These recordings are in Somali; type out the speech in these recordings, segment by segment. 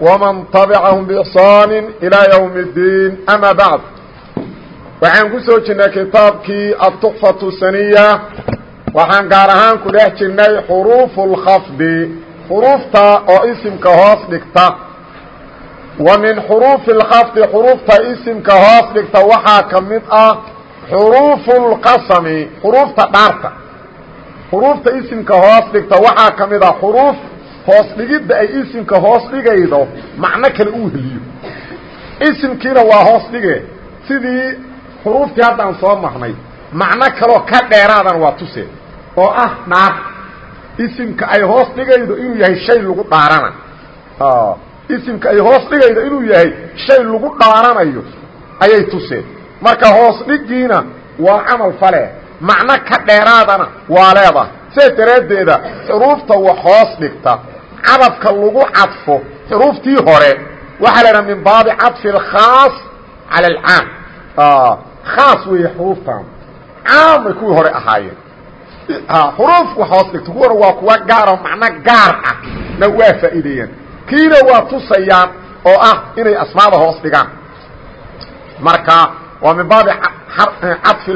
ومن تبعهم بإحsaan إلى يوم الدين أmا baعd waxaan ku soo jirnay kitaabkii التحفaة السنية waxaan gaar ahaan ku dhex jirnay xruuف الkفdi xruufta oo isimka hoos dhigta wa min xruufi الkفdi xruufta isimka hoos dhigta waxaa ka mid ah xruuف الqasmi xruufta dhaarta xruufta isimka hoos dhigta waxaa ka mid ah xruuf hoos dhigidda ay isimka hoos dhigaydo macno kale uu heliyo. Isimkiina waa hoos dhige sidii xuruuftii haddaan soo marnay macno kaloo ka dheeraadan waa tuse oo ah dhaar isimka ay hoos dhigaydo inuu yahay shay lagu dhaarana. Isimka ay hoos dhigaydo inuu yahay shay lagu dhaaranayo ayay tuseen marka hoos dhigiina waa camal fale macno ka dheeraadana waa leedahay. Sidaas daraaddeeda xuruufta wax hoos dhigta cadafka lagu cadfo xuruuftii hore waxaa la idhaha min baabi cadfi اkhaas calى اlcaam khaas weeye xuruuftan caam bay kuwii hore ahaayeen xuruuf wax hoos dhigto kuwana waa kuwa gaaro macno gaar ah na waa faa'iideeyaan kiina waa tusayaan oo ah inay asmaada hoos dhigaan marka waa min baabi cadfi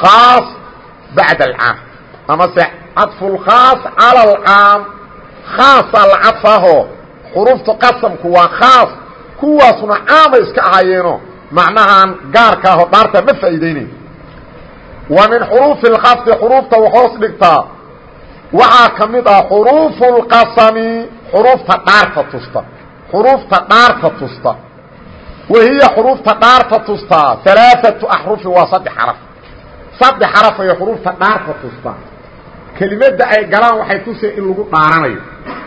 khaas bacd alcaam amase cadfu اlkhaas calى اlcaam khaasaa la cadfaaho xuruuftu qasamku waa khaas. Kuwaasuna caamay iska ahaayeeno macnahaan gaarka aho dhaartaa ma faa'iidaynayo wa min xuruufi اlkafdi xuruufta hoos dhigtaa waxaa ka mid ah xuruufu اlqasami xuruufta dhaarta tusta. Xuruufta dhaarta tusta. Wahiya xuruufta dhaarta tustaa alaaatu axrufi waa saddex xaraf. Saddex xaraf ay xuruufta dhaarta tustaa kelimada ay galaan waxay tuseen in lagu dhaaranayo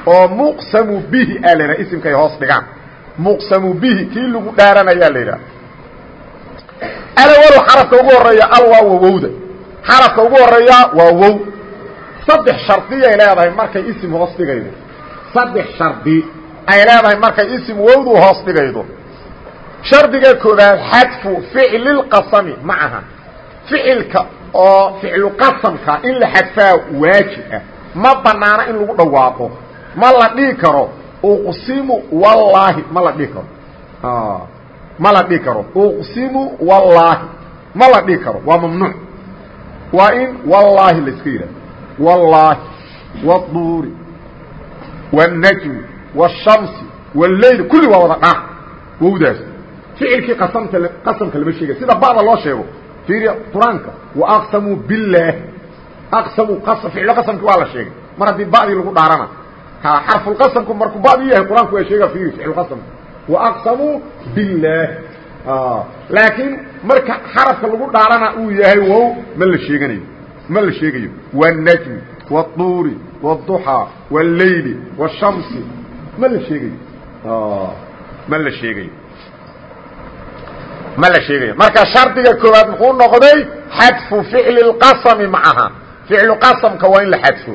oo muqsamu bihi aa la hoos dhigaan. Muqsamu bihi kii lagu dhaaranayaa la yidhaha. Alawalo xarafka ugu horreeya al waa wawowda. Xarafka ugu horreeya waa wow. Saddex shardiyay leedahay markay isim hoos dhigaydo. Saddex shardi ay leedahay markay isim wowdu hoos dhigaydo. Shardiga koobaad xadfu ficlilqasami macaha ficilka oo ficlu qasamka in la xadfaa waajib ah ma banaana in lagu dhawaaqo ma la dhihi karo uqsimu wallaahi ma la dhihi karo ma la dhihi karo uqsimu wallaahi ma la dhihi karo waa mamnuuc waa in wallaahi la iska yidhahdo wallaahi wاduuri wالnajmi wالshamsi wاleyl kulli waa wada dhaah wowdaas ficilkii qasamta qasamka lama sheegay sida ba'da loo sheego fiiriya qur-aanka waaqsamuu billaah aqsamuu qasam ficlo qasamki waa la sheegay mar haddii ba'dii lagu dhaarana xarفuqasamku markuu badi yahay qur-aanku waa sheega ir ficilqasamka waaqsamuu biاllaah laakiin marka xarafka lagu dhaarana uu yahay wow ma la sheeganayo ma la sheegayo wالnajmi wالطuuri wالضuxىa wاleyli wالshamsi ma la sheegayo ma la sheegayo ma la sheegayo marka shardiga koowaad muxuu noqday xadfu ficli اqasmi macaha ficlu qasamka waa in la xadfo.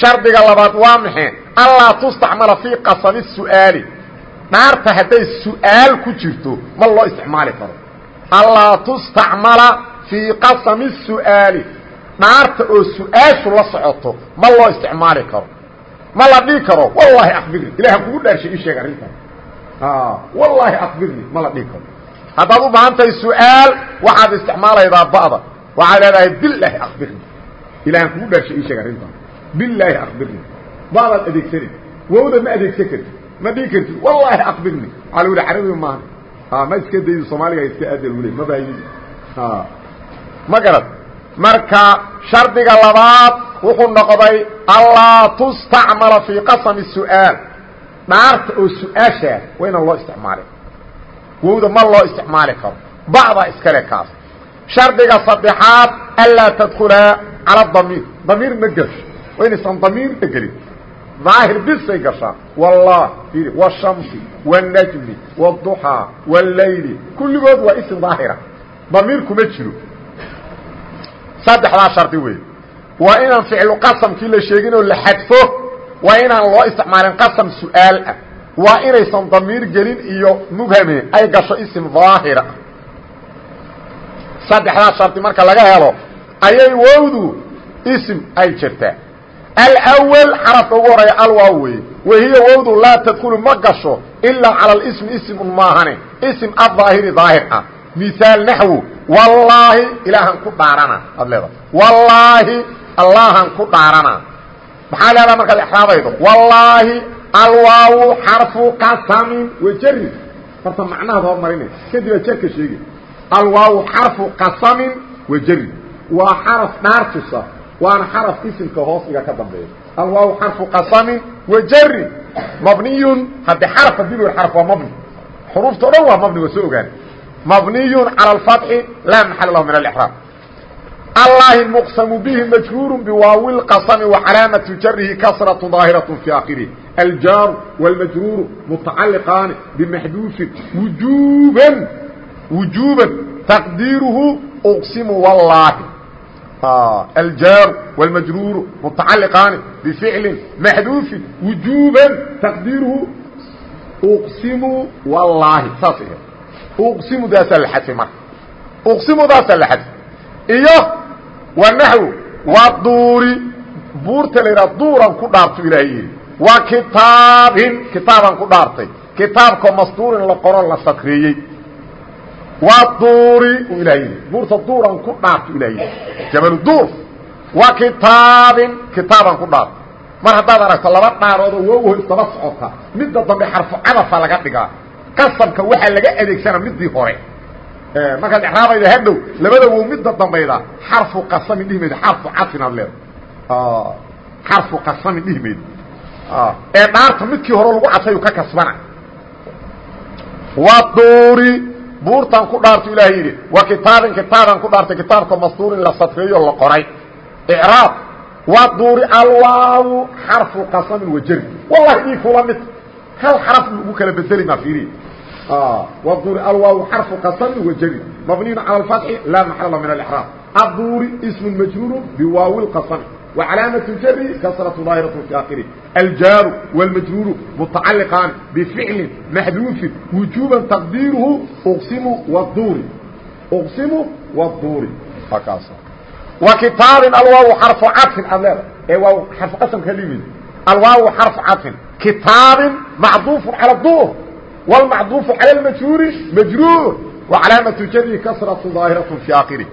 Shardiga labaad waa maxe allaa tustacmala fii qasami su'aali. Dhaarta hadday su'aal ku jirto ma loo isticmaali karo. Allaa tustacmala fii qasami su'aali. Dhaarta oo su'aashu la socoto ma loo isticmaali karo. Ma la dhihi karo wallaahi akbirni ilahan kugu dhaarshay ii sheeg wallaahi akbirni ma la dhihi karo haddaad u baahan tahay su'aal waxaad isticmaalaydaa ba'da. Waxaad leedahay bilaahi akbirni ilahan kugu dhaarshay ii sheeg arrintan. Bilaahi akbirni baadaad adeegsanin. Wowda ma adeegsan kartid ma dhihi kartid wallaahi akbirni waaa la yihi carabiga maaha ma iska daydi soomaaliga iska aada lule ma baayin ma garad. Marka shardiga labaad wuxuu noqday allaa tustacmala fii qasami su'aal. Dhaarta oo su'aashaa waa inaan loo isticmaali wowda ma loo isticmaali karo bacdaa iskale kaas shardiga saddexaad anlaa tadkulaa cala damiir damiir ma gasho waa inaysan damiirna gelin daahir bisay gashaa wallah ir washamsi wاnajmi wاduxaa wاleyli kulligood waa ism daahira damiir kuma jiro saddexdaa shardi wey waa inaan ficlu qasamkii la sheegin oo la xadfo waa inaan loo isticmaalin qasam su-aal ah waa inaysan damiir gelin iyo mughame ay gasho isim daahira saddexdaas shardi marka laga helo ayay wowdu ism ay jirtaa. Alwal xarafka ugu horaya alwaaw weye wahiya wowdu laa tadkulu ma gasho ilaa cala ismi ismun maahane. Ism adaahiri daahir ah. Miaal naxwu wallaahi ilaahan ku dhaarana. Ad leeda wallaahi allahan ku dhaarana. Maxaa leedaha markaad exraabaydo wallaahi alwaaw xarfu qasamin waa jri horta macnahaad hormarinaysa kadibaad jerka sheegay alwaaw xarfu qasamin waa jri waa xaraf dhaar tusa waana xaraf isimka hoosdiga ka dambeeya alwaaw xarfu qasamin wa jri mabniyun hadde xaraf haddii l xarf waa mabni xuruufta o dhan waa mabni waa soo ogaan mabniyun cala alfatxi laa maxal lahu min alexraab allahi muqsamu bihi majruuru biwaawi lqasami wa calaamatu jarihi kasratu daahiraة fi akhirihi aljaaru wاlmajruuru mutacaliqaani bimaxduufin wujuban wujuban taqdiiruhu uqsimu wallaahi aljaaru wاlmajruuru mutacaliqaani bificli maxduufin wujuban taqdiiruhu uqsimu wallaahi saas uqsimudaasaa la xadfay marka uqsimudaasaa la xadfay iyo wa naxwu waa duuri buurta la yidhaha duuran ku dhaartu ilaahay yidhi wa kitaabin kitaabaan ku dhaartay. Kitaabkoo mastuurin la qoro la sakreeyey waa duuri uu ilahay yidhi. Buurta duuran ku dhaartu ilahay yidhi. Jabalu duur. Wa kitaabin kitaabaan ku dhaartay. Mar haddaad aragto laba dhaaroodoo wowho isdaba socota midda dambe xarfu cadafa laga dhigaa. Qasamka waxaa laga adeegsana midii hore. Markaad exraabayda hadhow labada wow midda dambayda xarfu qasamin dhihi maydo xarfu cadfin aad leeda xarfu qasamin dhihi maydo Ah. ee dhaarta midkii hore lagu cadfayu ka kasbana. Watuuri buurtan ku dhaartu ilaah yidhi wa kitaabin kitaaban ku dhaartay kitaabka mastuurin la sadreeyo la qoray. Icraab watuuri alwaawu xarfu qasamin wajari wallahi iikuula mid hal xaraf ugu kala bedeli maa iiriy ah, watuuri alwaawu xarfu qasamin wajari mabniyun cala alfatxi laa maxalla min alraab aduuri ismun majruurun biwaawi lqasami وcalaamaة jri kasraة daahiraة fi akhiri aljaaru wاlmajruuru mutacaliqaani bficli maxduufin wujuba taqdiiruhu qsimu wduuri qsimu wduuri wa kitaabin alwaaw xarfu cadfin aad leeda ee waa xarfu qasamka dhimid alwaaw xarfu cadfin kitaabin macduufu calى duur والمcطوف عalى المجrوuر مجrوuر وعaلاaمة jر كسرة ظاahiرة في akhره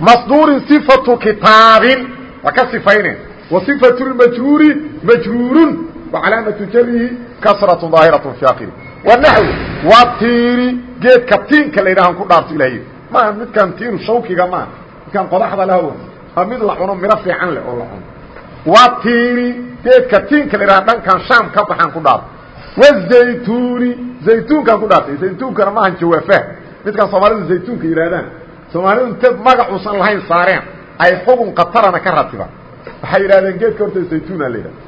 مصدوuر صفة kitaaب waa ka صفayne وصفة المجrوuر مجrوuر وعaلاaمة jرhi كسرة ظاahiرة في akhره ونحو waa tiiri geedka tiinka la ydhahan ku dhaarto ilahy ma midkan tiinu shawkiga ma midkan qodaxda leh mid la cuno miro fiican leh oo la cuno waa tiiri geedka tiinka la ydhaha dhankan shaam ka baxaan ku dhaarto wazaytuuni zaytuunkaan ku dhaartay zaytuunkana maahan jawaafaha midkaan soomaalidu zaytuunka yidhaahdaan soomaalidu inte magacuusan lahayn saareen ay xugun katarana ka ratibaan waxay yidhahdeen geedka horta zaytuuna la yidhahda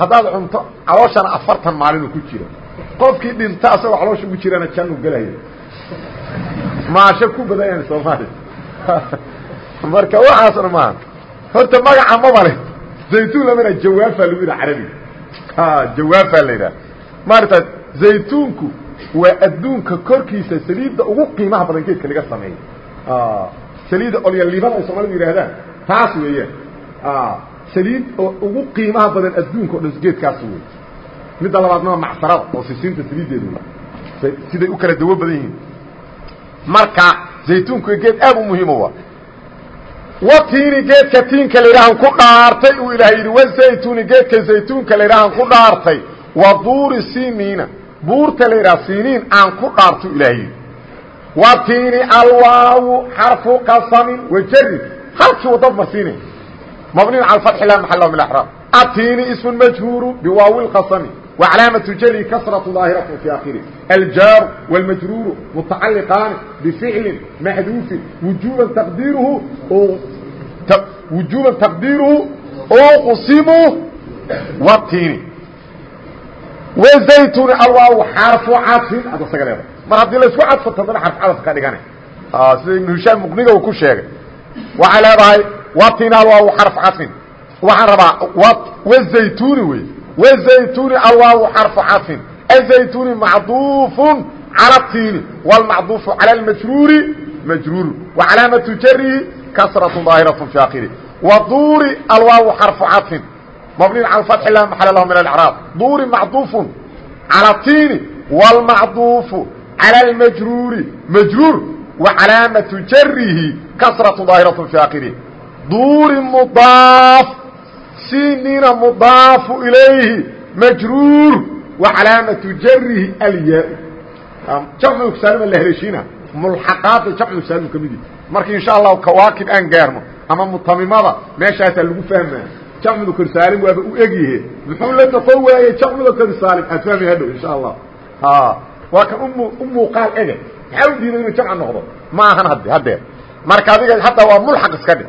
haddaad cunto calooshana afartan maalinu ku jira. Qofkii dhinta asagoo caloosha ugu jirana jannu gelaya maasho ku badayaan soomaaliya marka waxaasna maaha horta magaca maba le zaytuun lamana jawaafaa lagu yidhaha carabiga jawaabaa la yidhaha maarata zaytuunku waa adduunka korkiisa saliidda ugu qiimaha badan geedka laga sameeyo saliidda olyalibada ay soomaalidu yidhaahdaan taas weeyaan saliid oo ugu qiimaha badan adduunka o dhan geedkaas wey midda labaadna waa macsarada oo sisiinta saliiddeeda wey siday u kala dawo badan yihiin. Marka zaytuunku geed aad u muhiima waa. Watiini geedka tiinka ladhaahan ku dhaartay uu ilaah yidhi wazaytuuni geedka zaytuunka ladhaahan ku dhaartay. Wa duuri siniina buurta la yidhaha siniin aan ku dhaartu ilaah yidhi watiini alwaawu xarfu qasamin wajari halkii wadad marsiinay mabniin cala fatxi la maxal min axraab atiini ismu majhuuru biwaawi lqasami وعلاaمة jر كسرة ظاahiرة في akhره الjاaر والmجrور متacalقاaن بفعل محdوف وuجوبا تقديرهu وuجوبا تقديرهu qسم watiini wazaytuni alwaaw xarfu cadfin ad isaga leeda mar haddii laisku cadfo tadana xarfu cadaf ka dhigana sida ibnu hishaam muqniga uu ku sheegay waxay leedahay watiini alwaaw xarfu cadfin waxaan rabaa wazaytuni wey wazaytuni alwaaw xarfu cadfin azaytuni macduufun calى tiini wاlmacduufu calى اlmajruuri majruuru wacalaamatu jarihi kasraة ظaahiraة fi akhiri wduuri alwaaw xarfu cadfin mabniy calى fathi la maxal lahu min اlcraab duuri macduufun calى tiini wاlmacduufu calى majruuri majruur wa calaamatu jarihi kasratu daahiraة fi akhirih duuri mudaaf sinina mudaafu ilayhi majruur wa calaamatu jarihi alyaa jamcu saalima la heleeshiina mulxaqaada jamcu saalim ka midi marka insha allahu kawaakib aan gaarno ama mutamimada meeshaasaa lagu fahmaa jamcu karsaalim waaba u egyihe muxuu la noqon waaye jamcu karsaalim aad fahmi hadhow insha allah waa ka u muuqaal ege. Maxaa u diiday inuu jamca noqdo? Ma ahan had haddeer marka adiga haddaa waa mulxaq iska dhig.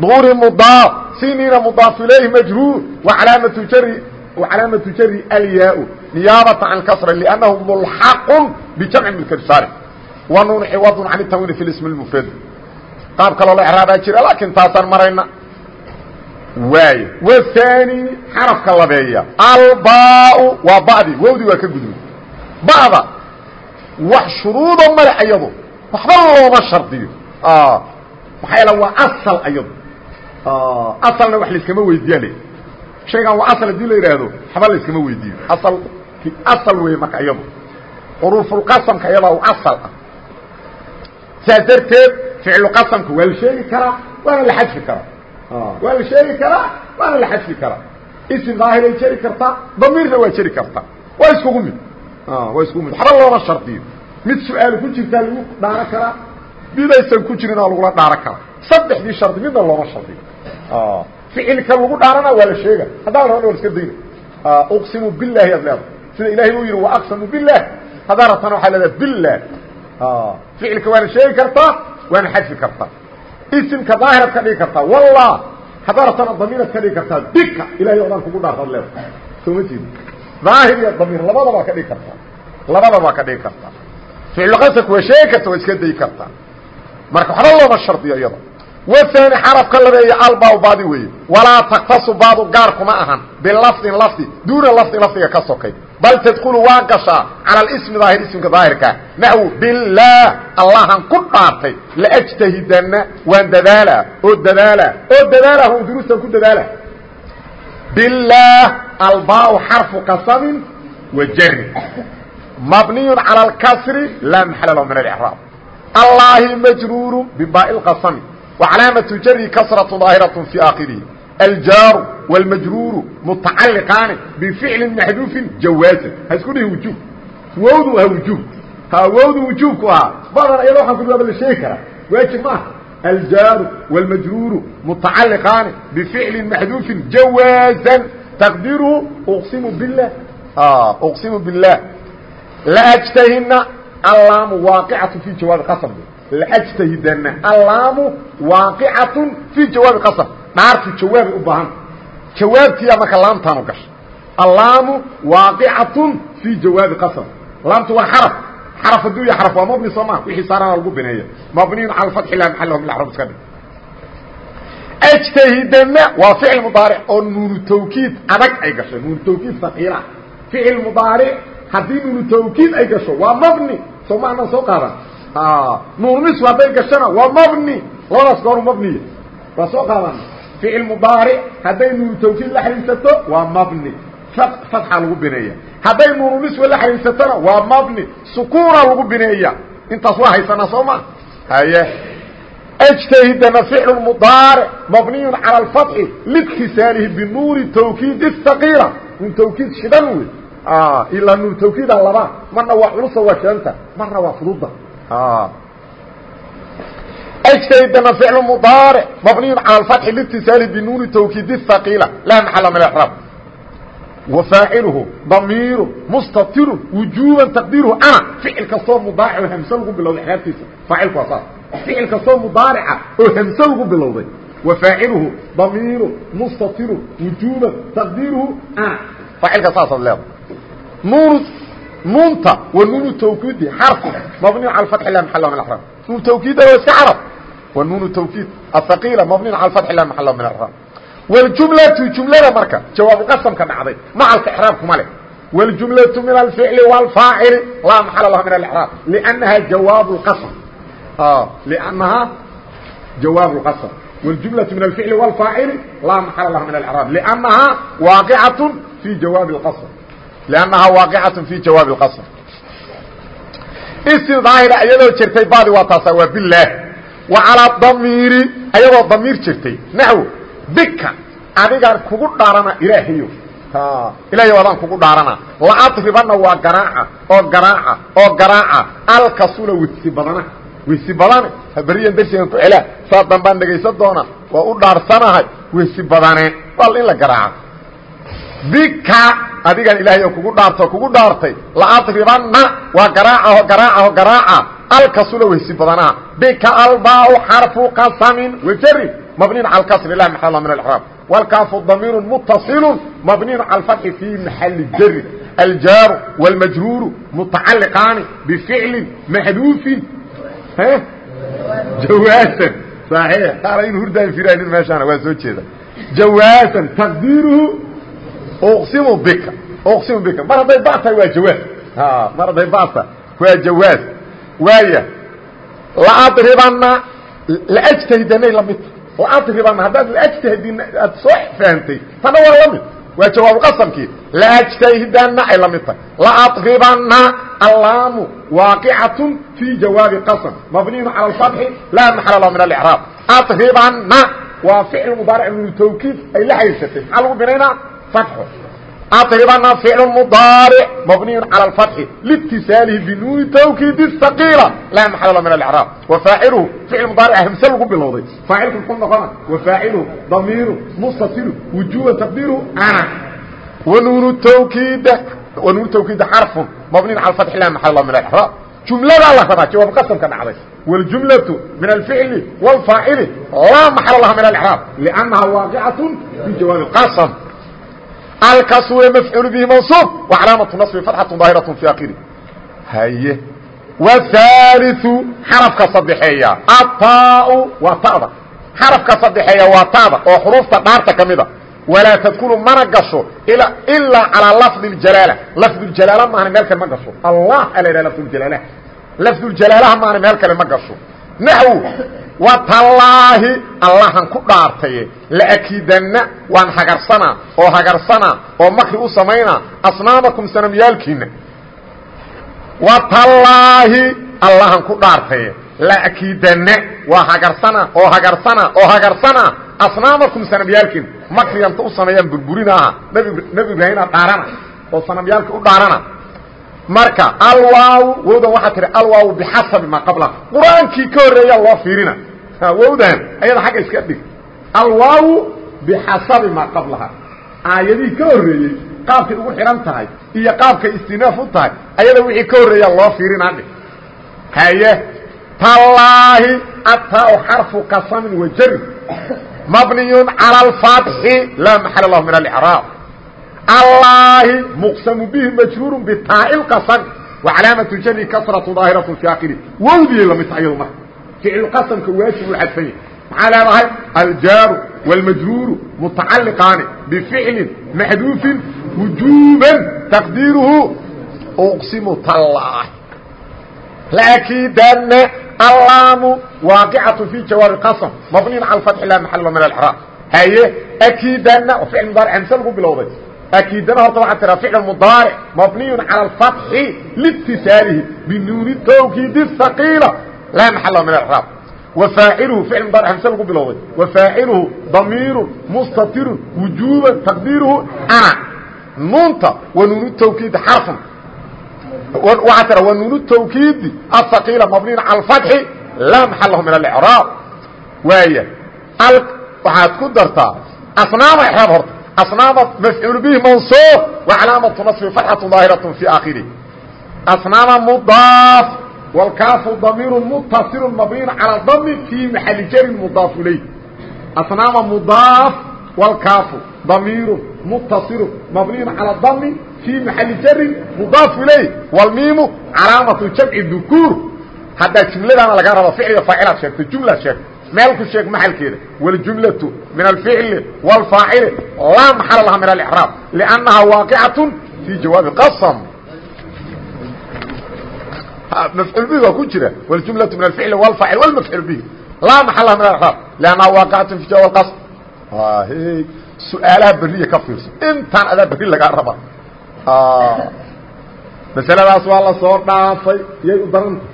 Duuri mudaaf siniina mudaaf ilayhi majruur wacalaamatu jari wacalaamatu jari alyaa-u. Niyaabata can kasra liannahu mulxaqun bijamci milksaari wa nuun ciwadun can tanwiini fi ismi lmufrad qaab kaloo la icraabaa jira laakiin taasaan marayna. Waayo waani xarafka labeeya. Alba waa badi wowdi waa ka gudbay ba'da wax shuruudo male ayado waxba looma shardiyo. Maxaa yael waa asل ayado aslna wax laiskama weydiiya shaygan waa asal haddii la yidhaahdo waxba la iskama weydiiyo asal asal weeye marka iyadu xuruufulqasamka iyadaa u asal ah. Saas darteed ficlu qasamka waa la sheegi karaa waana la xadfi karaa. Waa la sheegi karaa waana la xadfi karaa. Isim daahiray jeri kartaa damiirna waa jeri kartaa. Waa iskugu mid waa iskugu mid. Waxba looma shardiyo. Mid su'aal ku jirtaa lagu dhaaro karaa midaysan ku jirin oo lagula dhaaro karaa saddexdii shardi midna looma shardiyo. Ficilka lagu dhaarana waa la sheega haddaa rabana wa iska dayna. Uqsimu bilahi ad leeda sida ilahay uu yihi waaqsamu bilah haddaa rabtana waxaa leedaha bilah ficilka waana sheegi kartaa waana xadfi kartaa isimka daahirad ka dhigi kartaa wallah haddaa rabtana damiirad ka dhigi kartaa bika ilahay odaan kugu dhaartad leeda soo ma jeedi daahir iyo damiir labadabaa ka dhigi kartaa labadabaa ka dhigi kartaa ficilqasamka waa sheegi karta waa iska dayi kartaa marka waxba looma shardiyo iyada. Wani xarafka labeeya alba baadi weeye. Walaa taktasu baadu gaar kuma ahan. Bilafdin lafdi duuna lafdi lafdiga ka sokay. Bal tadkulu waa gashaa cala ismi daahir ismka daahirka. Naxwu bilaah allahan ku dhaartay. Laajtahidana waan dadaala oo dadaala. Oo dadaala hun duruustan ku dadaala bilaah albaau xarfu qasamin wa jari mabniyu cala alkasri laa maxala lahu min alcraab allahi majruuru bibaai qasami وcلاaمة jr ksرة ظاahiرة في akhirhi الjاar والmajrوur متacaliqaani بفiعli مaxduuفi jawaaزa ha isku dhihi وujuub wowdu ha wujuub ha wowdu wujuubku ahaa badan ayado waaan ku waaba la sheegi karaa waajib maaha الjaaru والmajruuru متacaliqaani بفiعli مaxduuفi jawaaزا تqdirhu qsimu bالlah qsimu bالlah lأjtahina allaamu waaqicaة في jawaabi qasm lajtahidana allaamu waaqicatun fii jawaabi qasam dhaartu jawaabay u baahanta jawaabtiiyaa marka laamtaanu gashay allaamu waaqicatun fii jawaabi qasam laamtu waa xaraf xaraf hadduu ya xaraf waa mabni soo maa wixii saarana lagu bineeya. Mabniyun cala fatxi la maxalahu min axruf iska dhig ajtahidana waa ficil mudaaric oo nuunu tawkiid adag ay gashay nuunu tawkiid saqiila ficil mudaaric haddii nuunu tawkiid ay gasho waa mabni. Soo maana soo qaadan. Nuurnisku hadday gashana waa mabni. Labadaas gooru mabniya waa soo qaadan. Ficil mudaaric hadday nuuru tawkiid la xariirsato waa mabni fatxa lagu bineeya hadday nuuruniswa la xariirsatona waa mabni sukuuna lagu bineeya intaas waa haysanaa soo ma haye اجتهدna فعل مضاaرع مبني على الفطح لاتصاaله بنور توkيد الثقيلة n توkيid shidan wy ilaa nuur توkيida laba marna waa culusa waa shidanta marna waa fududa اجتهدna فعل مضاaرع مبني على الفطح لاتصاaله بنور توkيد الثقيلة لا محل من اعراب وفاaعله ضمير مستطر وجوبا تقديره أنا فعل kastoo مضاaرع hمس lgu bilowday xraabtiisa فاacilku waa saas ficil kastoo mudaarica oo hamse lagu bilowday وفاacilhu ضميir مستtir وuجوبا تقديirhu أنا فاacilka saasaad leeda nuun nuunta ونuن توkيdi xرف مبني على الفتح لا محل من الإحرام nuun توkيda waa iska cرب ونuن توkيid الثقيلة مبني على الفتح لا محل من الإحرام والجuملة جuملada marka jawaaب qسمka dhacday مcalka إحrاaبkuma leh والجuملة من الفعل والفاaعل لا محل لha من الإحرام لأنها جawاaب الqسم لأنها جawاaب الqسم والجuملة من الفعل والفاaعل لا محل لha من الإعراب لأنها واaقعة في jawاaب الqصر لأنها واaقعة في jawاaب الqصر اسم ظاaهرة iyadoo jirtay badi waa taasa waa bالله وعalىa ضميiر ayadoo ضميir jirtay نحو bika adigaan kugu dhaarana ilaahayo ilahy adaan kugu dhaarana. Laadribana waa garaaca oo garaaca oo garaaca. Alkasula wesi badana. Weysi badane haberiyan darsigan ku celaa saa dambaan dhegaysan doona. Waa u dhaarsanahay weysi badane wal in la garaaca. Bika adigan ilaahay kugu dhaarta kugu dhaartay. Laadribana waa garaacaho garaacaho garaaca alkasuna weysi badanaa. Bikaalbaau xarfu qasamin. Wajri mabniin cal kasri la maal min araab wlkaafu damiiru mutasilu mabniin cal fatxi fii maxali jari aljaaru wاlmajruuru mutacaliqaani bificlin maxduufin. Jawaasan. صaii taana in hurdaan iranin meeshaana waa soo jeeda jawaasan taqdiiruhu uqsimu bika. Uqsimu bika. Mar hadday ba tahay waa jawaaz mar hadday ba tahay waa jawaaz waaya laadribana laajtahidanay la mid oo adribana haddaad laajtahidin aad soo fahamtay tana waa la mid. Waa jawaab qasamkii. Laajtahidana ay la mid tahay. Laadribana allaamu waaqicatun fii jawaabi qasam. Mabniyun cala alfatxi laa maxala lahu min alicraab adribana waa ficil mudaaric min tawkiid ay la haysatay. Maxaa lagu binaynaa? Fatxo adribana ficlu mudaaric mabniyun cala alfatxi liitisaalihi binuuni tawkiidi saqiila laa maxala lahu min alicraab wa faaciluhu ficil mudaaric hamse lagu bilowday faacilku muxuu noqona wa faaciluhu damiiru mustatiru wujuuban taqdiiruhu ana wanuunu tawkiida wanuunu tawkiida xarfun mabniyn cala fatxi laa maxala lahu min alicraab jumladaa la rabaa jawaab qasamka dhacday wاljumlaةu min alficli wاlfaacili laa maxala laha min alicraab liannaha waaqicatu fii jawaabi qasam alkaasu waa mafcuul bihi mansuub wacalaamatu naصbi fatxatu daahiraة fi akiri haye whaaliثu xarafka sadexeeya ataa waa ta'da xarafka sadexeeya waa ta'da oo xuruufta dhaarta ka mida walaa tadkulu mana gasho ilaa calىa lafdi اjalaala lafduljalaala maahna meel kale ma gasho allah ala yidhah lafduljalaala lafduljalaalaha maahna meel kale ma gasho naxw watallaahi allahan ku dhaartaye laakiidanna waan hagarsanaa oo hagarsanaa oo makri u samaynaa asnaamakum sanamyaalkiina watallaahi allahan ku dhaartaye laakiidanna waa hagarsanaa oo hagarsanaa oo hagarsanaa asnaamakum sanamyaalkiina makriganta u sameeyaan burburinaaha. Nebi ibraahima dhaarana oo sanamyaalka u dhaarana marka alwaaw wowdan waxaa tihi alwaaw bixasabi maa qabla. Qur'aankii ka horreeyaa fiirina. Wowdan ayada xagga iska dhig. Alwaaw bixasabi maa qablaha aayadihii ka horreeyey ugu xidhan tahay iyo qaabkay istinaaf u tahay ayada wixii ka horreeyaa loo dhig. Haye tallaahi ataa xarfu qasamin wajari mabniyun cala alfatxi laa maxala lahu min alicraab allaahi muqsamu bihi majruuru bitaa'i lqasami wa calaamatu jari kasratu daahiratu fi akiri wowdiyay la mid tahay iyadu marka ficlu qasamka waajib u xadfan yahy maxaa leedahay aljaaru wاlmajruuru mutacaliqaani bificlin maxduufin wujuuban taqdiiruhu uqsimu tallaah laakidana allaamu waaqicatu fi jawaabi qasm mabniyin cala fatxi laa maxal min alcraab haye akidana ficil mudaaric hamse lagu bilowday akiidana horta waxaa tiraa ficil mudaaric mabniyun cala alfatxi liitisaalihi binuuni towkiidi haqiila laa maxala min acraab wafaaciluhu ficil mudaaric hamse lagu bilowday wafaaciluhu damiirun mustatirun wujuuban taqdiiruhu ana nuunta wa nuunu tawkiidi xarfun waxaa tira wa nuunu tawkiidi ahaqiila mabniyun cala alfatxi laa maxalahu min alicraab waaya waxaad ku dartaa asnaama ecraab horta أصناaم مفعول به منصوب وعلاaمة نصب فتحة ظاaهرة في آخره أصناaم مضاaف والكاف ضمير متصل مبني على الضم في محل جر مضاف إليه asnaama mudaaf wlkaafu damiiru muttasilu mabniyun calى dami fii maxali jarin mudaaf ilayh wlmiimu calaamatu jamci dukuur haddaa jumladaana laga raba ficliga faacilaad sheegto jumlaad sheegto meel ku sheeg maxalkeeda wاljumlaةu min alficli wاlfaacili laa maxala laha min alإcraab لأnnaha waaqicaة fii jawaabi qasm mafcuul bihi waa ku jira wاljumlaةu min alficli wاlfaacil wاlmafcuul bihi laa maxal laha min alإcraab لأnnaha waaqicaة fii jawaabi qasm su-aalaha beriya ka fiirso intaan adaa beri lagaa raba masaladaas waa la soo dhaafay yay u daranta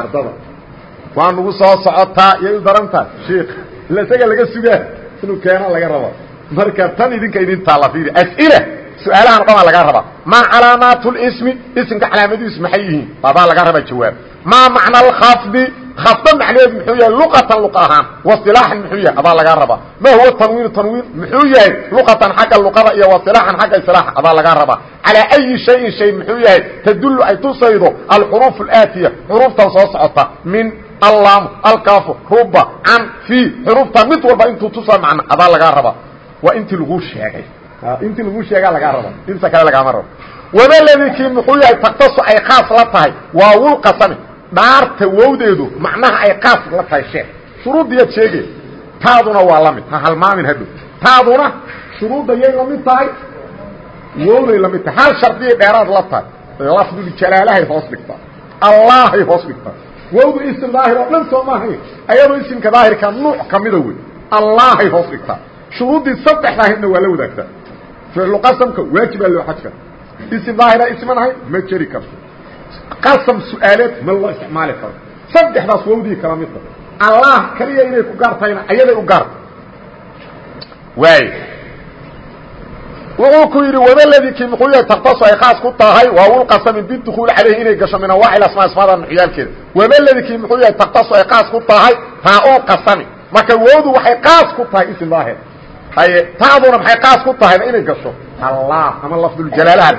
ardada waa nagu soo socotaa yay u daran tahay shiik ila isaga laga sugaa inuu keena laga raba marka tan idinka idintaa la fiiri. As'ila su'aalahan o dhanaa lagaa rabaa maa calaamaat lismi isimka calaamadiisu maxay yihiin? Baabaa laga rabaa jawaab. Maa macna alkhafdi khafda macnaheedu muxuu yahay luqatan luqa ahaan wasilaaxan muxuu yahay adaa lagaa rabaa ma huwa tanwiinu tanwiin muxuu yahay luqatan xagga luqada iyo wasilaaxan xagga isilaaxa adaa lagaa rabaa calaa ayi shayin shay muxuu yahay tadullu ay tusaydo alxuruuf alaatiya xuruuftan soo socota min allaam alkaafu ruba can fii xuruuftan mid walba intuu tusaa macno adaa lagaa rabaa waa intii laguu sheegay. Intii laguu sheegaa lagaa raba. Inta kale lagaama rabo. Wamaladikii muxuu yahay taktasu ay khaas la tahay. Waa wulqasami dhaarta wowdeedu macnaha ay qaas la tahay sheeg shuruuddiyaad sheegay taaduna waa la mid. Ha halmaamin hadhow. Taaduna shuruudda yay la mid tahay. Wowday la mid tahay. Hal shardiyay dheeraad la tahay. Lafduljalaalahay hoos dhigtaa allahay hoos dhigtaa wowdu isim daahir oo dhan soo maahayn ayadoo isimka daahirka nuuc ka mida wey allahay hoos dhigtaa shuruuddii saddexdaahidna waa la wadaagtaa. Ficluqasamka waajibaa loo xajka. Isim daahira isman ahayn ma jeri karto. Qasam su'aaleed ma loo isticmaali karo saddexdaas wowdii kala midta allah keliya inay ku gaar tahayna ayaday u gaarta waay wuxuu ku yidhi wadaladikii muxuu yahay taktasu ay khaas ku tahay? Waa wulqasami bidukuul calayhi inay gasho min anwaaci asmaa ismaada nuxyaalkeeda wadaladikii muxuu yahay taktasu ay khaas ku tahay? Taa-ul qasami. Marka wowdu waxay qaas ku tahay isim daahir haye taaduna maxay qaas ku tahayna inay gasho? Allah ama lafduljalaalaha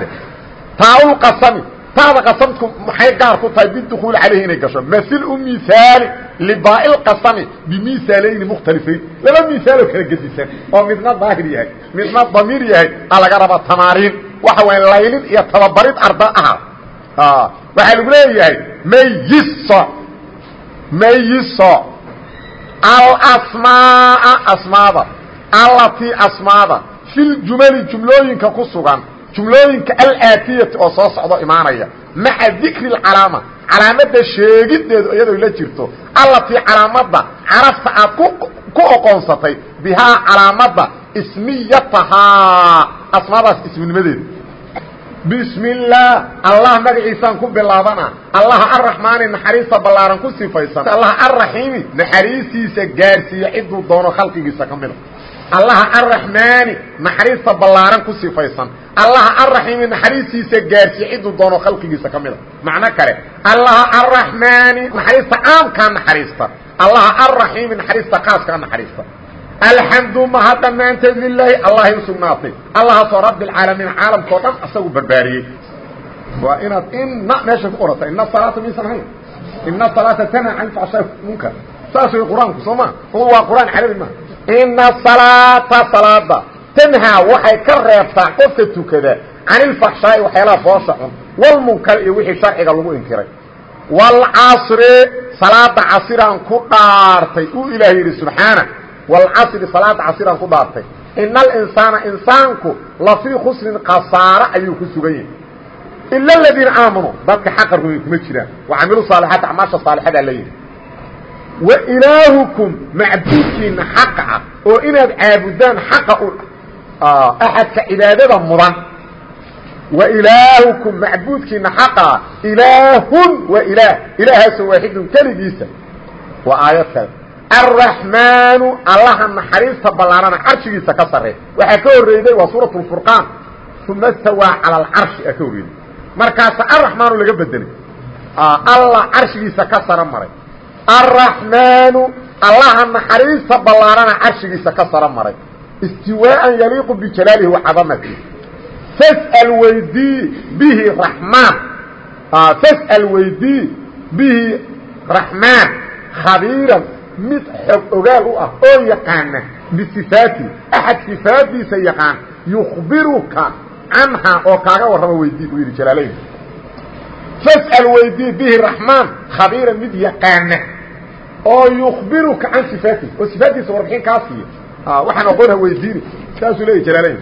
taa-ul qasami. Taada qasamku maxay gaar ku tahay bidukuuli calayhi inay gasho? Mail u miaali libaa'i lqasami bimiaalayni mukhtalifayn laba miaaloo kala gedisan oo midna daahir yahay midna damiir yahay a laga rabaa tamaariin waxa waya laylin iyo tababarid arda aha waxaa lagu leeyahay mayiso mayiso alasmaaa asmaada allatii asmaada filjumali jumlooyinka ku sugan jumlooyinka alaatiyati oo soo socdo imaanaya maca dikri اcalaama calaamada sheegideedu iyadoo la jirto allatii calaamada carafta aad ku oqoonsatay bihaa calaamada ismiyatahaa asmaadaas isminimadeeda bismi اllaah allah magaciisaan ku bilaabana allaha arraxmaani naxariista ballaaran ku sifaysan allaha arraxiimi naxariistiisa gaarsiiya ciduu doono khalqigiisa ka mida allaha arraxmaani naxariista ballaaran ku sifaysan. Allaha arraxiimi naxariistiisa gaarsiiya ciduu doono khalqigiisa ka mida macno kale allaha arraxmaani naxariista caamkaa naxariista. Allaha arraxiimi naxariista kaaskaa naxariista. Alxamdu maha dhammaanteed lilaahi allahay u sugnaatay. Allahaasoo rabbialcaalamiin caalamkao dhan asagu barbaariyey. Waa inaad ina meesha ku qorata ina salaata miisan ahayn. Ina salaata tanhaa can munkar. Saas qur'aanku soo maa waa qur'aan carabi maa ina salaata salaada. Tanhaa waxay ka reebtaa qofka tukada. Can ilfaxshaa'i waxyaalaha foosha xun walmunkar iyo wixii sharciga lagu inkiray. Waalcasri salaada casiraan ku dhaartay. Uu ilaah yidhi subxaana waalcasri salaada casiraan ku dhaartay. Ina alinsaana insaanku la fii khusrin khasaare ayuu ku sugan yahay. Ila aladiina aamanuu dadka xaqa rumeey kuma jiraan. Wacamiluu saalixaati acmaasha saalixadaa la wa ilaahukum macbuudkiina xaqa ah oo inaad caabudaan xaqa u axadka cibaadada mudan. Wa ilaahukum macbuudkiina xaqa ah. Ilaahun waa ilaah. Ilaahaasoo waaxidun keligiisa. Waa aayad kale arraxmaanu allaha naxariista ballaarana carshigiisa ka sarreey waxaa ka horreyday waa suurat lfurqaan uma stawaa cala alcarshi aa ka horreyday markaasa arraxmaanu laga bedelay. Allah carshigiisa ka saro maray arraxmaanu allaha naxariista ballaarana carshigiisa ka saro maray. Istiwaaan yaliiqu bijalaalihi wacadamatihi fas'al weydii bihi raxmaan fas'al weydii bihi raxmaan khabiiran mid xog ogaal u ah oo yaqaana bisifaati axad sifaadiisa yaqaan yukhbiruka canhaa oo kaaga warrama weydii buu yidhi jalaalayn fas'al weydii bihi raxmaan khabiira mid yaqaana oo yukhbiruka can sifaatihi oo sifaaddiisa warbixin kaa siiya waxaan aqoonha weydiini. Saasuu leeyahy jalaalayn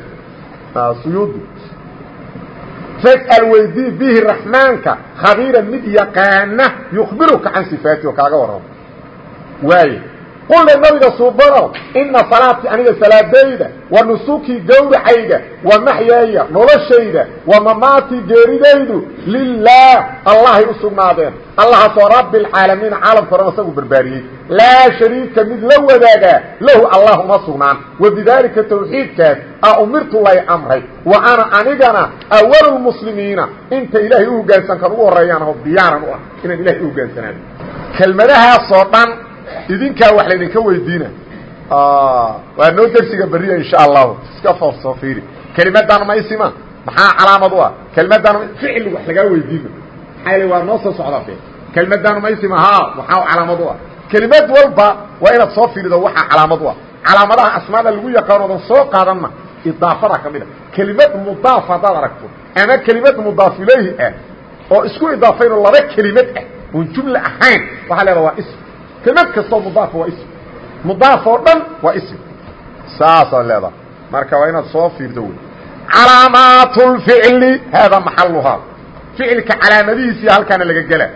suyuudi. Fas'al weydii bihi raxmaanka khabiira mid yaqaana yukhbiruka can sifaatihi oo kaaga warrama waaye qulna nabiga suubanow ina salaatii aniga salaadayda wa nusukii gowracayga wa maxyaaya noloshayda wa mamaatii geeridaydu lilaah allahay u sugnaadeen. Allahaasoo rabbialcaalamiin caalamka oran isagu barbaariyey. Laa shariika mid la wadaagaa lahu allah uma sugnaan. Wa bidaalika tawxiidkaas a umirtu lay amray. Wa ana anigana awalulmuslimiina inta ilaahay u hoggaansan kan ugu horreeyaan aho diyaaran u ah. Inaan ilahay u dhan idinkaa wax laydinka weydiina. Waa noo dersiga beriya insha allahu iska foofsoo fiiri. Kelimadan maysima maxaa calaamad u ah? Kelmadan ficli wax lagaa weydiina maxaa waa noo soo socda de kelmadan maysima ha maxaa calaamad u ah? Kelimad walba waa inaad soo fiirido waxaa calaamad u ah. Calaamadaha asmaada lagu yaqaan oodan soo qaadanna idaafada ka mid a kelimad mudaaf haddaad aragto. Ama kelimad mudaaf ilayhi ah. Oo isku idaafaynoo laba kelimad ah. Oon jumle ahayn waxaa leedaa waa kelmad kastoo mudaaf waa ism. Mudaaf oo dhan waa ism. Saasaad leedahay. Marka waa inaad soo fiirto wey calaamaat اlficli haadaa maxaluhaa ficilka calaamadihiisiiyo halkaana laga gela.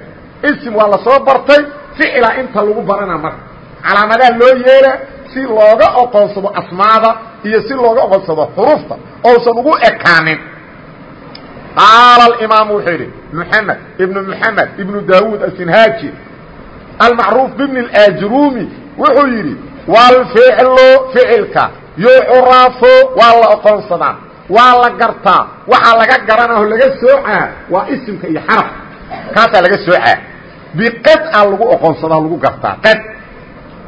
Ism waa la soo bartay ficila inta lagu barana marka. Calaamadaa loo yeela si looga oqoonsado asmaada iyo si looga oqoonsado xuruufta ousan ugu ekaanin. Qaala imaamu wuxuu yidhi mxamed ibnu mxamed ibnu daawuud asinhaaji almacruuf bibni اajrumi wuxuu yidhi wاlficlu ficilka yucrafo waa la oqoonsadaa waa la gartaa waxaa laga garanah o laga soocaa waa isimka iyo xaraf kaasaa laga soocaa biqad a lagu oqoonsadaa lagu gartaa qad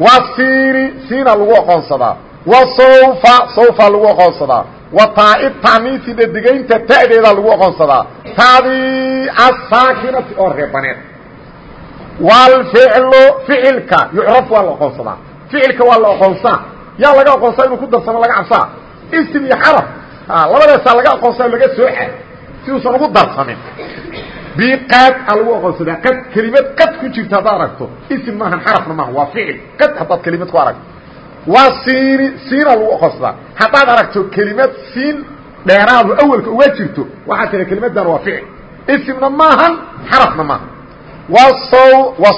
wa siini siina lagu oqoonsadaa wa sawfa sawfa lagu oqoonsadaa wa taa'ib taamiisi dhadigaynta ta'deedaa lagu oqoonsadaa taadii asaakinati oo reebaneed wlficlu ficilka yucraf waa la oqoonsadaa ficilka waa la oqoonsaa yaa laga oqoonsaa inuu ku darsamo laga cabsaa. Ism iyo xaraf. Labadaasaa laga oqoonsaa laga sooxa si uusan ugu darsamin biqad a lagu oqoonsadaa qad kelimad qad ku jirta haddaad aragto. Ism maahan xarafna maaha. Waa ficil qad haddaad kelimad ku aragto waa siini siina lagu oqoonsadaa haddaad aragto kelimad siin dheeraadu awelka uga jirto waxaad tira kelimadan waa ficil ismna maahan xarafna maaha wa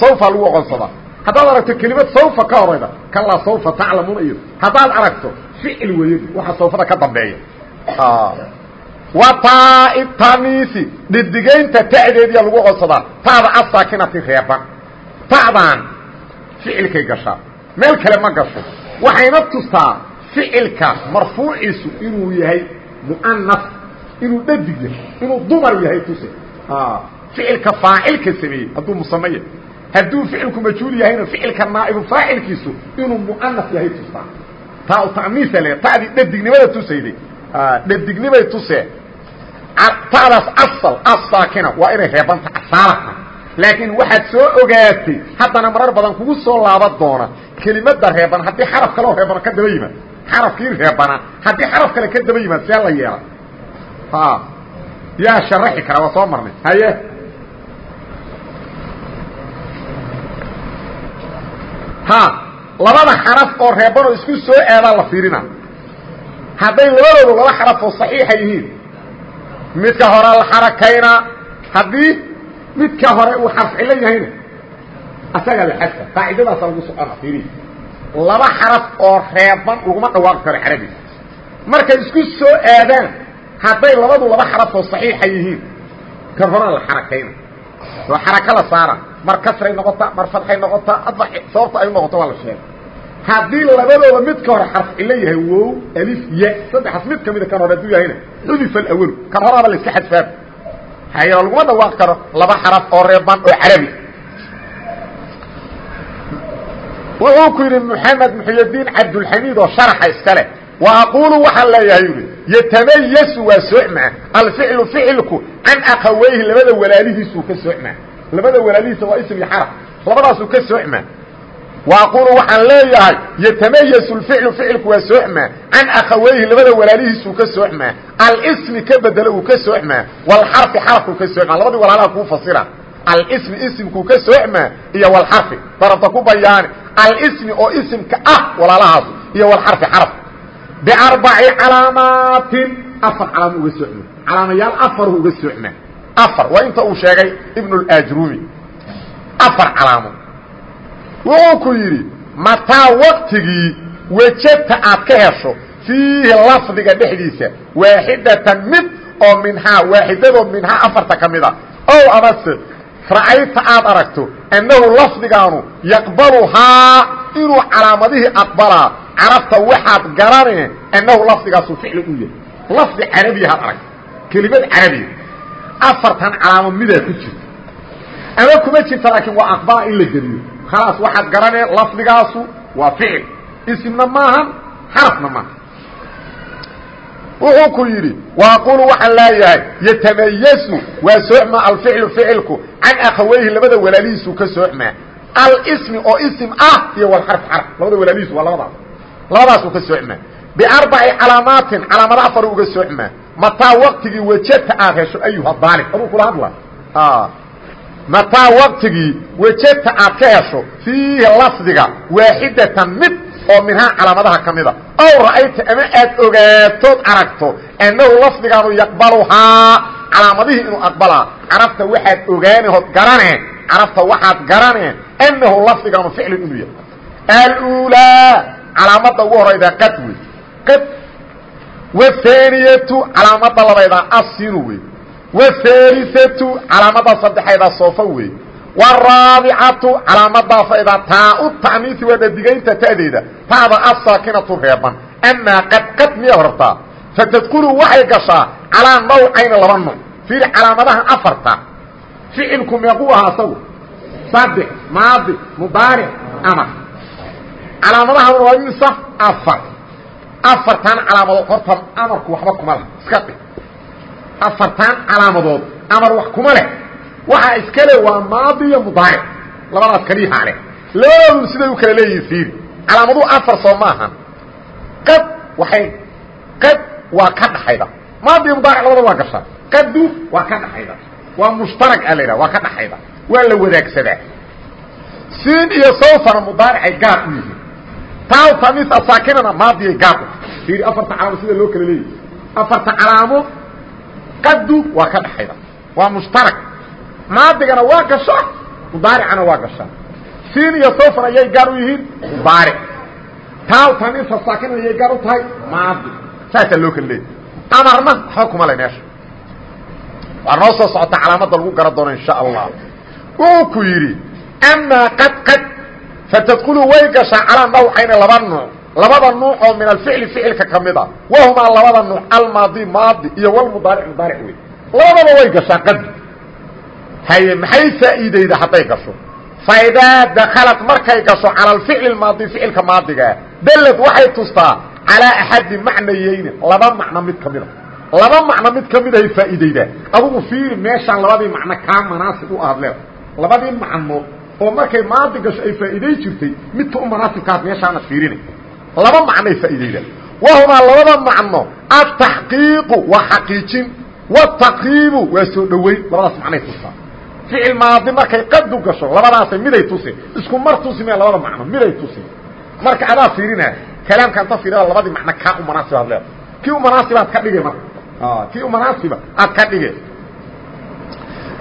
sawfa lagu oqonsadaa haddaad aragto kelimad sawfa ka horayda kalaa sawfa taclamuuna iyo haddaad aragto ficil weeye waxa sawfada ka dambeeya. Wa taai tamiisi dhidigaynta ta'deediya lagu oqonsadaa taada asaakinati reeban. Ta'daan ficilkay gashaa. Meel kale ma gasho. Waxayna tustaa ficilka marfuuciisu inuu yahay mu'anas inuu dhadig yahay inuu dumar yahay tuse ficilka faacilka sameeyey hadduu musamaya hadduu ficilku majhuul yahayna ficilka naa'ibu faacilkiisu inuu mu'anas yahay tustaa taa ta'miisa le ta'dii dhadignimada tusayday. Dhadignimay tusee ta'daas asal assaakina waa inay reebanta asaarata laakiin waxaad soo ogaatay haddana marar badan kugu soo laaban doona kelimada reeban haddii xaraf kaleo reebano ka daba yimaad. Xarafkii reebana haddii xaraf kale ka daba yimaad see la yeela. Yaa sharaxi kara waa soo marnay. Haye ha labada xaraf oo reeban oo isku soo aadaa la fiirina. Hadday labadoodu laba xaraf oo saxiixa yihiin midka hore la xarakaynaa haddii midka hore uu xarf cilo yahayna asagaa la xadfa qaacidadaasa lagu socona fiirihi laba xaraf oo reeban laguma dhawaaqi karo carabiga markay isku soo aadaan hadday labadu laba xaraf oo saxiixa yihiin kan horaa la xarakayna oo xaraka la saara. Mar kasray noqota mar fadxay noqota adba sababta ay noqoto waa la sheegay. Haddii labadooda midka hore xarf cilo yahay wow alif ya saddexaas mid kamida kan hore hadduu yahayna xudifa alawalu. Kan horaaba la iska xadfaaba hayo laguma dhawaaqi karo laba xaraf oo reeban oo carabi. Wuxuu ku yidhi mxamed muxydiin cabdulxamiid oo sharaxa iska leh wa aquulu waxaan leeyahay yui yatamayasu waa soocmaa alficlu ficilku can akawayhi labada walaalihiisuu ka soocmaa labada walaalihiisa waa ism iyo xaraf labadaasuu ka soocmaa waaqulu waxaan leeyahay yatamayasu lficlu ficilku waa sooxmaa can akhaweyhi labada walaalihiisuu ka sooxmaa alsmi ka bedelo uu ka sooxmaa walxarfi xarafkuu ka sooxmaa labadii walaalaha kuu fasira alsmi isimkuu ka sooxmaa iyo walxarfi darabta ku xaraf biarbaci calaamaatin afar calaamo uga sooxmaa calaamayaal afaru uga sooxmaa afar waa inta uu sheegay ibn afar calaamo wuxuu ku yidhi mataa waktigii wejadta aad ka hesho fiihi lafdiga dhexdiisa waaxidatan mid oo minhaa waaxidadoo minhaa afarta ka mida ow amase ra'ayta aad aragto annahu lafdigaanu yaqbaluhaa inuu calaamadihii aqbalaa. Carabta waxaad garanee annahu lafdigaasu ficli u yahay. Lafdi carabiya had aragto. Kelimad carabiya afartan calaamo midaa ku jirta. Ama kuma jirta laakiin waa aqbala in la geliyo. Khalaas waxaad garanee lafdigaasu waa ficil. Isimna maahan xarafna maaha wuxuu ku yidhi waaqulu waxaan leeyahay yatamayasu waa soocmaa alficlu ficilku can akhaweyhi labada walaalihiisuu ka soocmaa alsmi oo isim ah iyo walxarf xarf labada walaalihiisu waa labadaas labadaasuu ka soocmaa biarbaci calaamaatin calaamada afar uga soocmaa mataa waqtigii wejadta aad hesho ayuha daalib aduu kula hadla. Mataa waqtigii wejadta aad ka hesho fiihi lafdiga waaxidatan mid oo minhaa calaamadaha ka mida. Ow ra'ayta ama aad ogaatood aragto annahu lafdigaanu yaqbaluhaa calaamadihii inuu aqbalaa. Carabta waxaad ogaane ood garaneen carabta waxaad garaneen annahu lafdigaanu ficlin inuu yahay. Aluulaa calaamada ugu horaydaa qad wey. Qad wahaniyatu calaamada labaydaa asinu wey. Wahaliatu calaamada saddexaydaa soofa wey waraabicatu calaamada afaydaa taa u ta'niisi waa dhadigaynta ta'deeda taada asaakinatu reeban amaa qad qad miya hortaa fatadkulu waxay gashaa calaa nawcayni laba nuuc fiir calaamadaha afarta ficilku meequu ahaa asagu saddex maadi mudaaric amar calaamadahan waa imisa afar afartan calaamadood horta amarku waxba kuma leh iska dhig afartan calaamadood amar wax kuma leh waxaa iska le waa maadi iyo mudaaric labadaas kaliyahaa leh labadoodu siday u kala leeyihiin fiiri. Calaamaduhu afar soo maahan qad waxay qad waa ka dhaxayda maadi iyo mudaaric labada waa gashaa. Qadu waa ka dhaxayda waa mushtarag a la yidhaha waa ka dhaxayda waa la wadaagsadaa. Siin iyo sawfana mudaaricay gaar u yihiin. Taaw tamis asaakinana maadiyay gaar u fiiri afarta calaamo sida loo kala leeyahy afarta calaamo qadu waa ka dhaxayda waa mushtarag maadigana waa gashaa mudaaricana waa gashaa siin iyo sawfan ayay gaar u yihiin mudaaric taaw tamisa saakinan ayay gaar u tahay maadi saasaa loo kala leeyahy amarna waxba kuma le meesha waa noo soo socota calaamadda lagu garan doono insha allah. Wuu ku yidhi amaa qad qad fatadkulu way gashaa calaa nawcayni laba nuuc. Labada nuuc oo min alficli ficilka ka mid a wahumaa labada nuuc almaadi maadi iyo walmudaaric mudaaric wey labadaba way gashaa qadi haye maxay faa'iideyda hadday gasho faidaa dakalat markay gasho cala alficli maadi ficilka maadigaa dallad waxay tustaa calaa axadi macnayeyni laba macno mid ka mida laba macno mid ka mid ahay faa'iideydaa adugu fiiri meeshaan labadii macno kaa manaasib u aad leeda labadii macno oo markay maadi gasho ay faa'iiday jirtay midka u manaasibkaas meeshaanad fiirina laba macnoay faa'iideydaa wahumaa labada macno ataxqiiqu waa xaqiijin wataqriibu waa soo dhoweyn. Labadaas macnay tustaa ficil maadi markay qadu gasho labadaasay miday tusi. Isku mar tusi mee labada macno miday tusi. Marka adaa fiirinaa kalaamka anta fiirada labadii macno kaa u manaasib aad leeda kii u manaasibaad ka dhigay marka. Kii u manaasiba aad ka dhige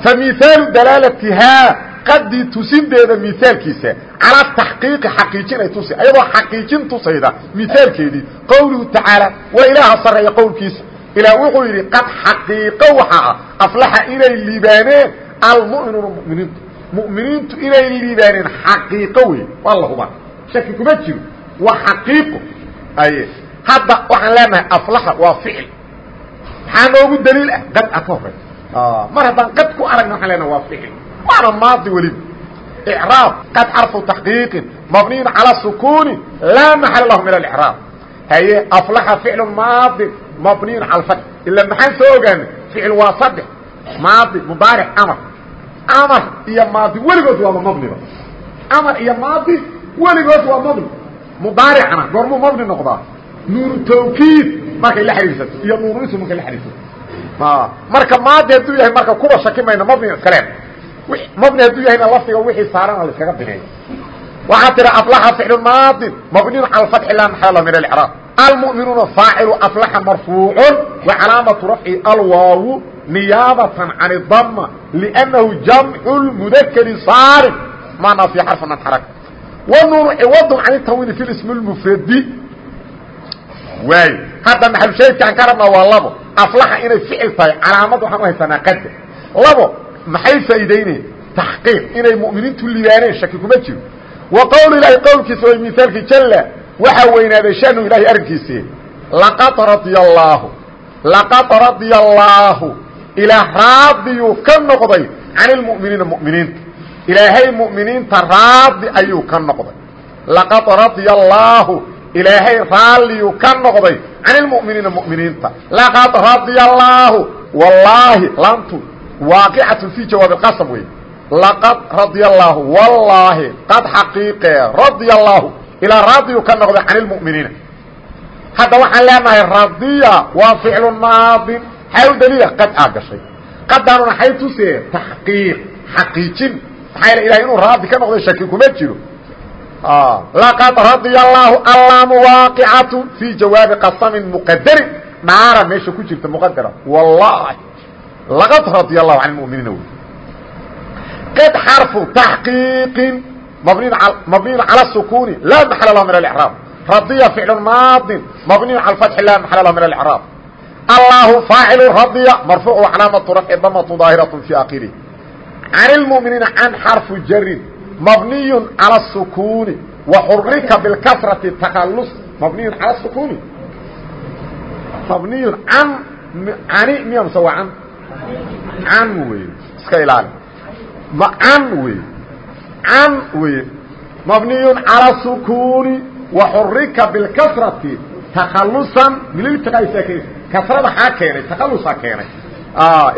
fa miaalu dalaalatihaa qadii tusindeeda miaalkiisa calaa taxqiiqi xaqiijin ay tusi. Ayadoo xaqiijin tusayda miaalkeedii qowluhu tacaala waa ilaaha sarreeya qowlkiisa. Ilaah wuxuu yidhi qad xaqiiqo waxa ah aflaxa inay liibaaneen almu'minuuna muminiintu mu'miniintu inay liibaaneen xaqiiqo wey waa la hubaa shaki kuma jiro waa xaqiiqo. Aye hadda waxaan leenahay aflaxa waa ficil. Maxaa noogu daliil ah? Qad a ka horey mar haddaan qad ku aragna waxaan leenahay waa ficil. Waana maadi weliba icraab qad xarfu taxqiiqin mabniyun calaa sukuuni laa maxala lahu min alicraab haye aflaxa ficlu maadi mabniyun cala alfatx ila maxaan soo ogaanay ficil waa saddex. Maadi mudaaric amar amar iyo maadi weligood waaba mabniba amar iyo maadi weligood waa mabni. Mudaaricna goormuu mabni noqdaa. Nuunu tawkiid markay la xidhiidsato iyo nuunu ism markay la xidhiidsato marka maadi hadduu yahay marka kuba shaki mayno mabniga iskaleen mabni hadduu yahayna lafdiga wixii saarana la iskaga bineeyo waxaa tiri aflaxa ficlu maadin mabniyun cala fatxi laa maxala min alcraab almu'minuuna faacilu aflaxa marfuucun wa calaamatu rafci alwaawu niyaabatan can idama liannahu jamcu lmudakari saarim maanaa fi xarfi man xaraka wanuunu ciwadun can itanwiini fi ismi lmufradi waayo hadda maxalushaydkaan ka rabnaa waa labo aflaxa inay ficil tahay calaamad waxaan u haysanaa qadar labo maxay faa'iideyneen taxqiiq inay mu'miniintu libaaneen shaki kuma jiro wa qowl ilaahi qowlkiisa way misaalki jalla waxaa weynaaday shanu ilahay arrinkiisii. Laqad radia allaahu laqad radia allaahu ilaah raadiyuu ka noqday can ilmu'miniina mu'miniinta. Ilaahay mu'miniinta raadi ayuu ka noqday. Laqad radia allaahu ilaahay raalliyuu ka noqday can ilmu'miniina mu'miniinta. Laqad radia allaahu wallaahi laantu waaqicatu fii jawaab اqasm wey laqad radia allaahu wallaahi qad xaqiiqee radia allaahu ilaa raadiyu ka noqday can ilmu'miniina hadda waxaan leenahay radiya waa ficlu maadin xaa u daliila qad aa gashay qadaanu maxay tusee taxqiiq xaqiijin maxaa ilahay inuu raadi ka noqday shaki kuma jiro laqad radia allaahu allaamu waaqicatu fii jawaabi qasamin muqadarin dhaara meesha ku jirta muqadara wallahi laqad radia allahu can ilmu'miniina wey qad xarfu taxqiiqin mabniy calى الsukuni laa maxal lah min اlإعraab radiya ficl maadi mabniy calى اfatxi laa maxal lah min اlإعraab allahu faacilu radiya marfuuc calaamatu rafci damatu daahiraة fi akhirih can اlmuminiina can xarfu jarin mabniy calى الsukuni waxurika bاlkasrati takalus mabniy calى الsukuni mabniy an ani miya mse waa an can wey iska ilaali can wey can weye mabniyu calى sukuni waxurika bاlkasrati takalusan min iltiqaa saakirayn kasrada aa keenay takalusaa keenay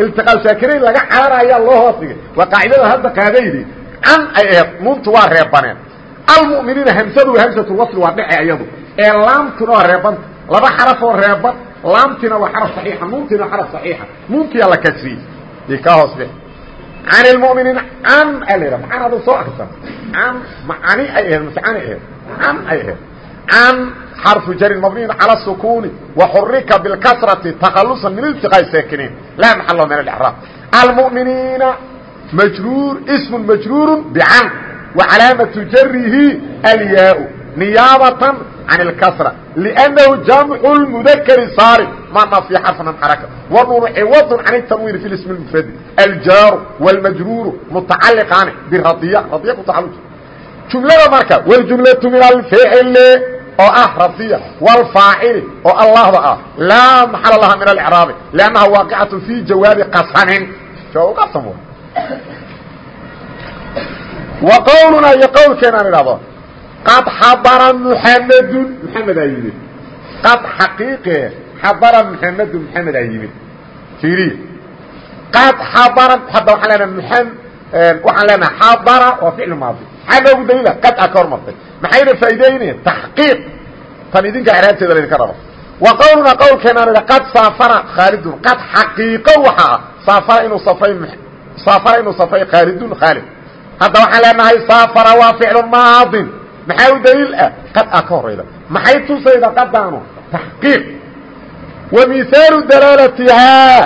iltiqaa saakirayn laga cararayaa loo hoos dhigay waa qaacidada hadda qaadaydi can ay aheed nuuntu waa reebaneen almuminiina hamsadu hamsatu wasl waa dhece ayadu ee laamtuna waa reebanta laba xarafoo reeban laamtina waa xaraf saxiixa nuuntina waa xaraf saxiixa nuuntiyaa la kasriyey ka hoos dhe can اlmuminiin can a la yidhaha macanada soo akrisan can macani ay aheed mase cani aheed can ay aheed can xarfu jarin mabniyin calى الsukuni waxurika bاlkasrati takhalusa min iltiqاء saakiniin laa maxalo min اlإعraab almuminiina majruur ism majruur bcan wa calaamaةu jarihi alyaa niyaabatan can اlkasra لأnnahu jamcu اmudakri saalim mana fii xarfnan xaraka wanuunu ciwadun can الtanwiini fi ism اmfradi aljaaru wاlmajruuru mutacaliqaani biradiya radiya ku tacaluj jumlada marka wاljumlaةu min alficli oo ah radiya wاlfaacili oo allahda ah laa maxala laha min اlcraabi لannaha waaqicaة fii jawaabi qasamin jawaab qasam wa qowluna iyo qowlkeenaan idhahdo qad xadara muxamedun muxamedaa yimid qad xaqiiqe xadara muxamedun muxamedaa yimid fiiriya qad xadara hadda waxaan leenaha muam waxaan leenaha xadara waa ficlu maadi maxaa noogu daliila qad a ka hormartay maxayna faa'iideynaya taxqiiq tan idinka icraabteeda laydinka rabo wa qowluna qowlkeenaan qad saafara khaalidun qad xaqiiqo waxa ah saafara inuu safray saafara inuu safray khaalidun khaalid hadda waxaan leenahay saafara waa ficlu maadin maxaa u daliil? Ah qad a ka horayda maxay tusayda? Qadaanu taxqiiq. Wa mihaalu dalaalatihaa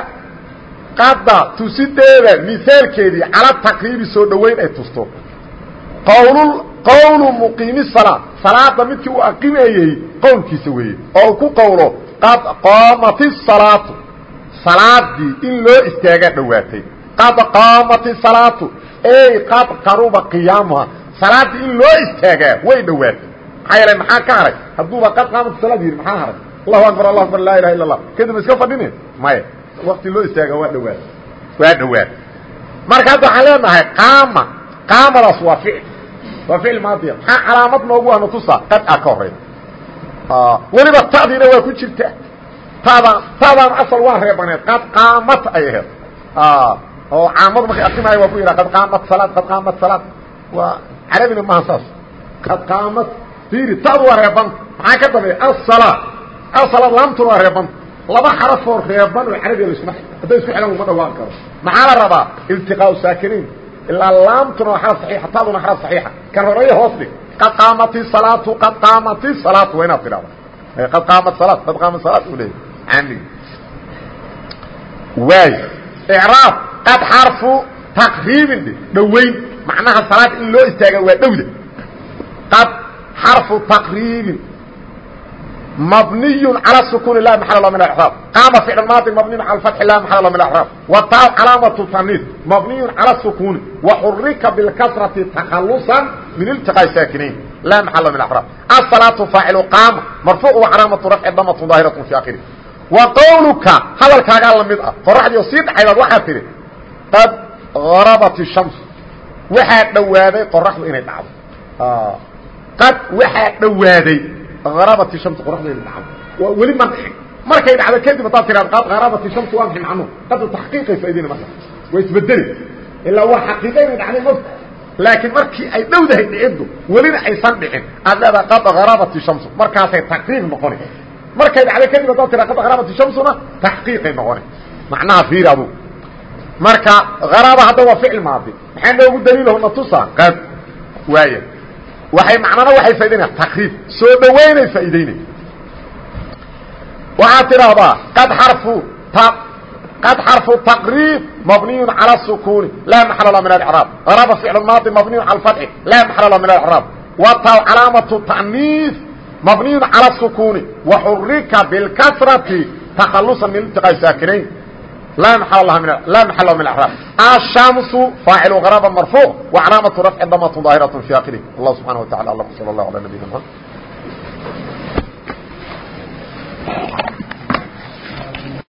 qadda tusideeda mihaalkeedii cala taqriibi soo dhoweyn ay tusto. Qwl qowlu muqiimi salaa salaada midkii uu aqimayey qowlkiisa weeye. Oo uu ku qowlo qad qaamat isalaatu salaadii in loo istaagaa dhowaatay. Qad qaamat isalaatu ey qad qaruba qiyaamuha salaadii in loo istaagaa way dhowaatay maxaa yeelay maxaa ka haray? Hadduuba qad qaamat salaad yidhi maxaa haray? Allahu akbar allahu akbar laa ilaha illa allah kadib iska fadhine? Maya wakti loo istaagaa waa dhowaatay waa dhowaatay marka hadda waxaan leenahay qaama qaamadaas waa ficil waa ficil maadiya. Maxaa calaamad noogu ahna tusa qad a ka horayda weliba ta'diina waa ku jirta. Taadaan taadaan asal waa reebaneed. Qad qaamat ay aheed oo caamadu markay akrimaayo waa ku yidhaha qad qaamat salaad qad qaamat salaad waa carabina maaha saas qad qaamat fiiri taadu waa reebanta maxaa ka dambeeya asala asala laamtuna waa reebanta laba xarafoo reeban oo carabiga laisuma hadday isku xidhan uma dhawaan karo maxaa la rabaa? Iltiqaau saakiniin. Ilaa laamtuna waa xaraf saxiixa taaduna xaraf saxiixa. Kan horreeya hoos dhig qad qaamati salaatu qad qaamati salaatu. Waa inaad tidhahda qad qaamat salaat qad qaamat salaat u leeyahy caamig waay. Icraab. Qad xarfu taqriibin dhe dhowayn macnaha salaad in loo istaaga waa dhowda qad xarfu taqriibin mabniy calى sukun la maal min اraab qaama ficl maadi mabniy al ai la maal min اraab wtaa calaamaة taniis mabniy calى sukuni waxurika bاlkasrati takhaluصa min iltiqاa saakinayn la maal min اraab aلsalaaةu faacilu qaama marfuuc calaamaةu rafci damatu daahiraة fi akiri wa qowluka hadalkaagaa lamid ah qoraxdii oo sii dhaxaybaad waxaa tihi qad garabat الshams waxaa dhowaaday qoraxdu inay dhacdo. Qad waxaa dhowaaday arabat shams qoraxdayna dhacdo. Waa weli ma dhicin markay dhacdo kadib haddaad tiraad qad gharabati shams waa maxay macnuhu qadda taxqiiqay faaidayna marka. Waa isbedeli ilaa waa xaqiiqa inay dhacday mota laakiin markii ay dhowdahay dhiciddu welina aysan dhicin. Aad leedaha qad gharabati shamsu. Markaasay taqriib noqona markay dhacday kadib haddaad tiraa qad gharabati shamsuna taxqiiqay noqona macnaha fiiri adugu marka haraba hadda waa ficil maadi maxaa noogu daliilahu na tusaa qad waaya waay macnana waxay faa'idaynaya takriif soo dhawaynay faa'idaynay waxaad tidhaahdaa qad xarfu qad xarfu taqriib mabniy calى الsukuni laa maxal la min اcraab qaraba ficl maadi mabniy calى اfatxi laa maxal la min اcraab wataw calaamaةu taأniis mabniy calى الsukuni waxurika bاlkasrati takhalusa min iltiqaa saakinayn لا محل لها من لا محل من الأعراب الشمس فاعل غرابا مرفوع وعلامة رفع ضمة ظاهرة في آخره الله سبحانه وتعالى الله صلى